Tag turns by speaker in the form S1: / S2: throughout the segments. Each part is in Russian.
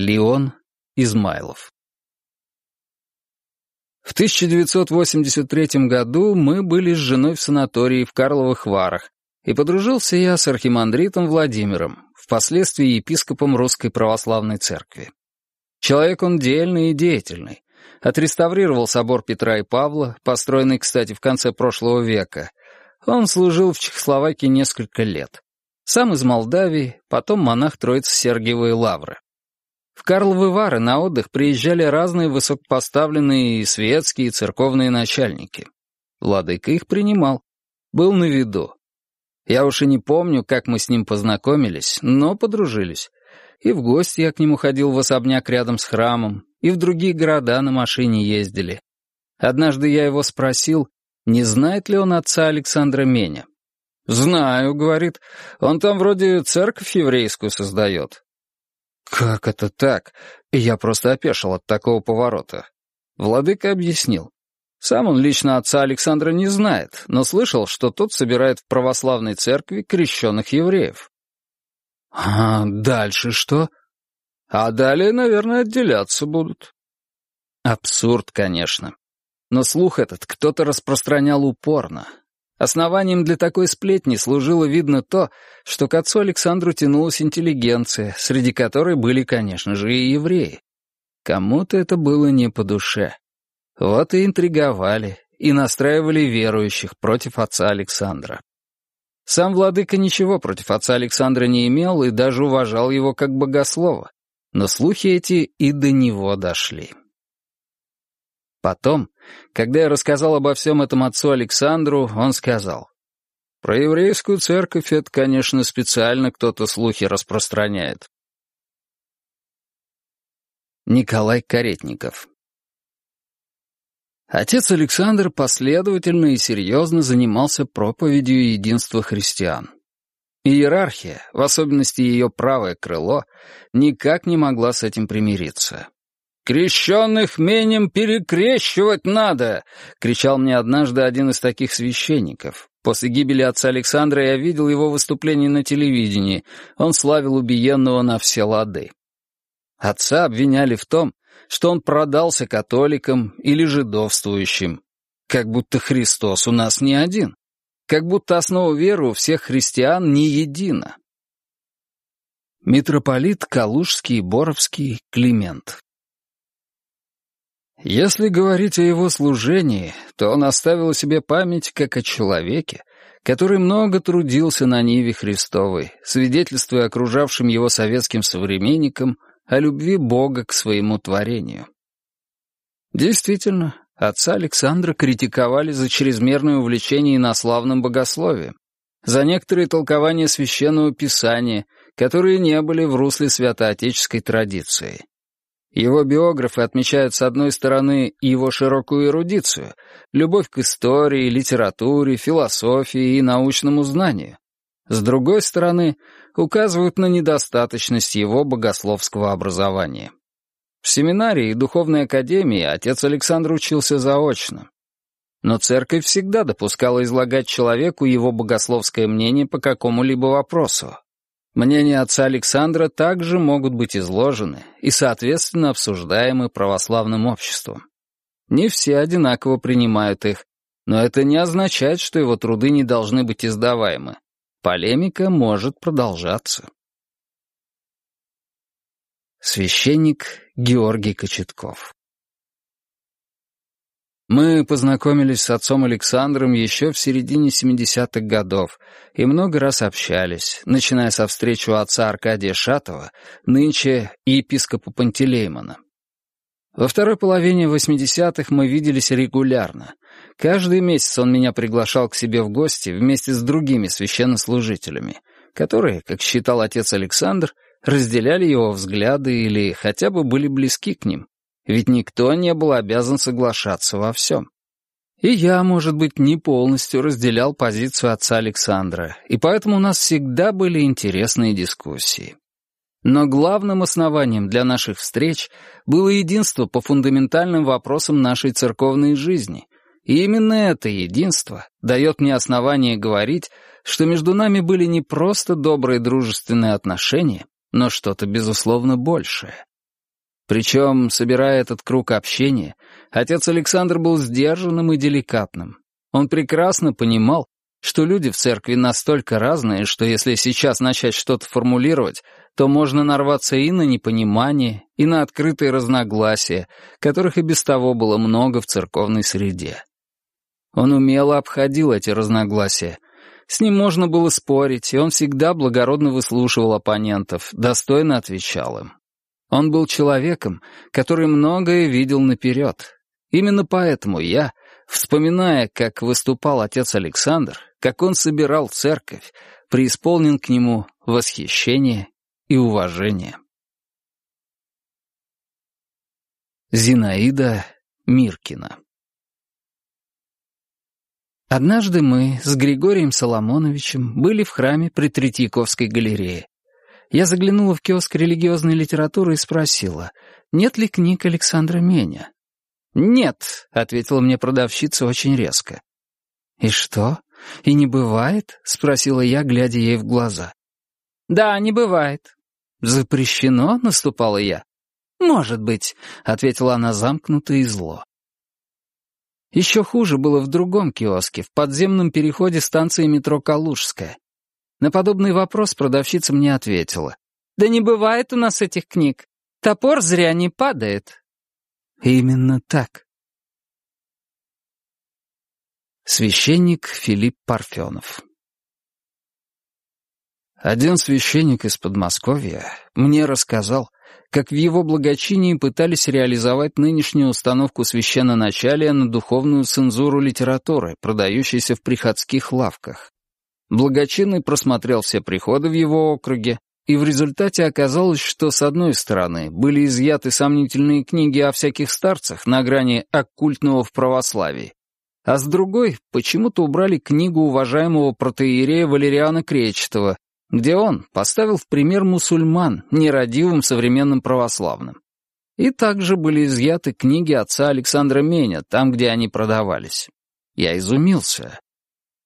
S1: Леон Измайлов В 1983 году мы были с женой в санатории в Карловых Варах, и подружился я с архимандритом Владимиром, впоследствии епископом Русской Православной Церкви. Человек он дельный и деятельный. Отреставрировал собор Петра и Павла, построенный, кстати, в конце прошлого века. Он служил в Чехословакии несколько лет. Сам из Молдавии, потом монах Троицы Сергиевой Лавры. В Карловы Вары на отдых приезжали разные высокопоставленные и светские, и церковные начальники. Владыка их принимал. Был на виду. Я уж и не помню, как мы с ним познакомились, но подружились. И в гости я к нему ходил в особняк рядом с храмом, и в другие города на машине ездили. Однажды я его спросил, не знает ли он отца Александра Меня. «Знаю», — говорит, — «он там вроде церковь еврейскую создает». «Как это так?» Я просто опешил от такого поворота. Владыка объяснил. Сам он лично отца Александра не знает, но слышал, что тот собирает в православной церкви крещенных евреев. А дальше что? А далее, наверное, отделяться будут. Абсурд, конечно. Но слух этот кто-то распространял упорно. Основанием для такой сплетни служило, видно, то, что к отцу Александру тянулась интеллигенция, среди которой были, конечно же, и евреи. Кому-то это было не по душе. Вот и интриговали, и настраивали верующих против отца Александра. Сам владыка ничего против отца Александра не имел и даже уважал его как богослова, но слухи эти и до него дошли. Потом, когда я рассказал обо всем этом отцу Александру, он сказал, «Про еврейскую церковь это, конечно, специально кто-то слухи распространяет». Николай Каретников Отец Александр последовательно и серьезно занимался проповедью единства христиан. Иерархия, в особенности ее правое крыло, никак не могла с этим примириться. «Крещенных менем перекрещивать надо!» — кричал мне однажды один из таких священников. После гибели отца Александра я видел его выступление на телевидении. Он славил убиенного на все лады. Отца обвиняли в том, что он продался католикам или жидовствующим. Как будто Христос у нас не один. Как будто основа веры у всех христиан не едина. Митрополит Калужский, Боровский, Климент Если говорить о его служении, то он оставил себе память как о человеке, который много трудился на Ниве Христовой, свидетельствуя окружавшим его советским современникам о любви Бога к своему творению. Действительно, отца Александра критиковали за чрезмерное увлечение инославным богословием, за некоторые толкования священного писания, которые не были в русле святоотеческой традиции. Его биографы отмечают, с одной стороны, его широкую эрудицию, любовь к истории, литературе, философии и научному знанию. С другой стороны, указывают на недостаточность его богословского образования. В семинарии и духовной академии отец Александр учился заочно. Но церковь всегда допускала излагать человеку его богословское мнение по какому-либо вопросу. Мнения отца Александра также могут быть изложены и, соответственно, обсуждаемы православным обществом. Не все одинаково принимают их, но это не означает, что его труды не должны быть издаваемы. Полемика может продолжаться. Священник Георгий Кочетков Мы познакомились с отцом Александром еще в середине 70-х годов и много раз общались, начиная со встречи у отца Аркадия Шатова, нынче епископа Пантелеймона. Во второй половине 80-х мы виделись регулярно, Каждый месяц он меня приглашал к себе в гости вместе с другими священнослужителями, которые, как считал отец Александр, разделяли его взгляды или хотя бы были близки к ним, ведь никто не был обязан соглашаться во всем. И я, может быть, не полностью разделял позицию отца Александра, и поэтому у нас всегда были интересные дискуссии. Но главным основанием для наших встреч было единство по фундаментальным вопросам нашей церковной жизни — и именно это единство дает мне основание говорить, что между нами были не просто добрые дружественные отношения, но что-то, безусловно, большее. Причем, собирая этот круг общения, отец Александр был сдержанным и деликатным. Он прекрасно понимал, что люди в церкви настолько разные, что если сейчас начать что-то формулировать, то можно нарваться и на непонимание, и на открытые разногласия, которых и без того было много в церковной среде. Он умело обходил эти разногласия. С ним можно было спорить, и он всегда благородно выслушивал оппонентов, достойно отвечал им. Он был человеком, который многое видел наперед. Именно поэтому я, вспоминая, как выступал отец Александр, как он собирал церковь, преисполнен к нему восхищение и уважение. Зинаида Миркина Однажды мы с Григорием Соломоновичем были в храме при Третьяковской галерее. Я заглянула в киоск религиозной литературы и спросила, нет ли книг Александра Меня. «Нет», — ответила мне продавщица очень резко. «И что? И не бывает?» — спросила я, глядя ей в глаза. «Да, не бывает». «Запрещено?» — наступала я. «Может быть», — ответила она замкнуто и зло. Еще хуже было в другом киоске, в подземном переходе станции метро Калужская. На подобный вопрос продавщица мне ответила. «Да не бывает у нас этих книг. Топор зря не падает». Именно так. Священник Филипп Парфенов Один священник из Подмосковья мне рассказал, как в его благочинии пытались реализовать нынешнюю установку священноначалия на духовную цензуру литературы, продающейся в приходских лавках. Благочинный просмотрел все приходы в его округе, и в результате оказалось, что с одной стороны были изъяты сомнительные книги о всяких старцах на грани оккультного в православии, а с другой почему-то убрали книгу уважаемого протеерея Валериана Кречетова, где он поставил в пример мусульман, нерадивым современным православным. И также были изъяты книги отца Александра Меня, там, где они продавались. Я изумился.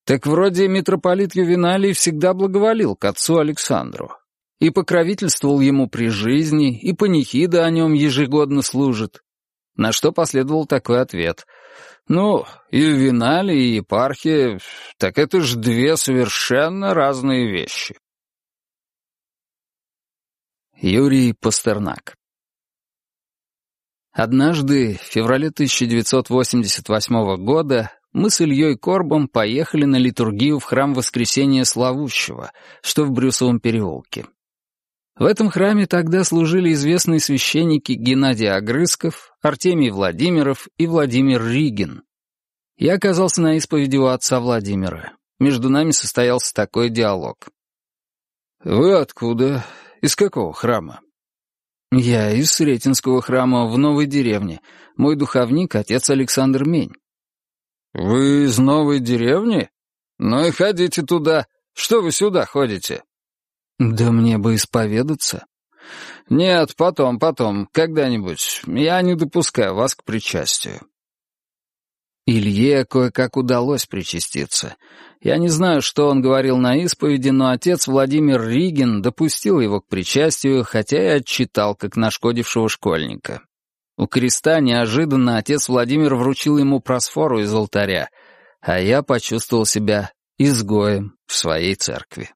S1: Так вроде митрополит Ювеналий всегда благоволил к отцу Александру. И покровительствовал ему при жизни, и панихида о нем ежегодно служит. На что последовал такой ответ. «Ну, Ювеналий и епархия, так это ж две совершенно разные вещи». Юрий Пастернак Однажды, в феврале 1988 года, мы с Ильей Корбом поехали на литургию в храм Воскресения Славущего, что в Брюсовом переулке. В этом храме тогда служили известные священники Геннадий Огрызков, Артемий Владимиров и Владимир Ригин. Я оказался на исповеди у отца Владимира. Между нами состоялся такой диалог. «Вы откуда? Из какого храма?» «Я из Сретенского храма в Новой деревне. Мой духовник — отец Александр Мень». «Вы из новой деревни? Ну и ходите туда. Что вы сюда ходите?» «Да мне бы исповедаться». «Нет, потом, потом, когда-нибудь. Я не допускаю вас к причастию». Илье кое-как удалось причаститься. Я не знаю, что он говорил на исповеди, но отец Владимир Ригин допустил его к причастию, хотя и отчитал, как нашкодившего школьника. У креста неожиданно отец Владимир вручил ему просфору из алтаря, а я почувствовал себя изгоем в своей церкви.